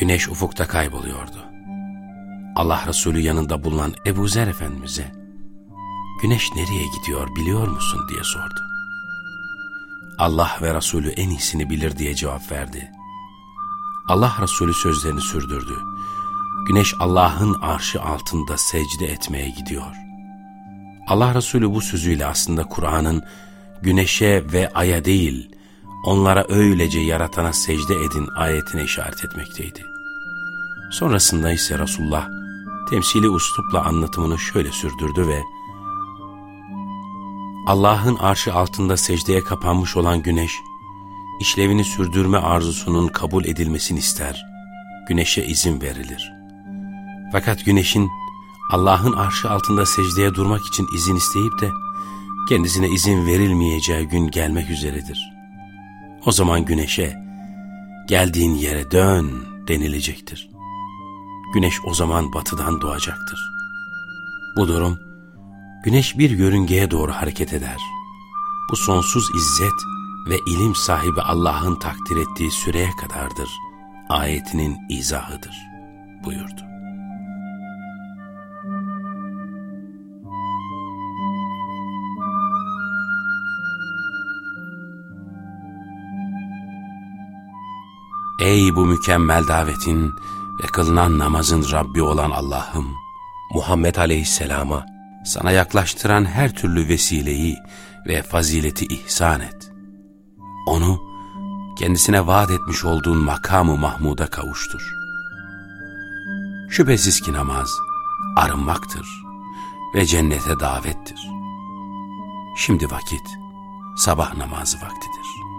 Güneş ufukta kayboluyordu. Allah Resulü yanında bulunan Ebu Zer Efendimiz'e Güneş nereye gidiyor biliyor musun diye sordu. Allah ve Resulü en iyisini bilir diye cevap verdi. Allah Resulü sözlerini sürdürdü. Güneş Allah'ın arşı altında secde etmeye gidiyor. Allah Resulü bu sözüyle aslında Kur'an'ın güneşe ve aya değil, onlara öylece yaratana secde edin ayetine işaret etmekteydi. Sonrasında ise Resulullah temsili uslupla anlatımını şöyle sürdürdü ve Allah'ın arşı altında secdeye kapanmış olan güneş, işlevini sürdürme arzusunun kabul edilmesini ister. Güneşe izin verilir. Fakat güneşin Allah'ın arşı altında secdeye durmak için izin isteyip de kendisine izin verilmeyeceği gün gelmek üzeredir. O zaman güneşe geldiğin yere dön denilecektir. Güneş o zaman batıdan doğacaktır. Bu durum güneş bir yörüngeye doğru hareket eder. Bu sonsuz izzet ve ilim sahibi Allah'ın takdir ettiği süreye kadardır. Ayetinin izahıdır buyurdu. Ey bu mükemmel davetin ve kılınan namazın Rabbi olan Allah'ım, Muhammed Aleyhisselam'a sana yaklaştıran her türlü vesileyi ve fazileti ihsan et. Onu kendisine vaat etmiş olduğun makamı Mahmud'a kavuştur. Şüphesiz ki namaz arınmaktır ve cennete davettir. Şimdi vakit sabah namazı vaktidir.''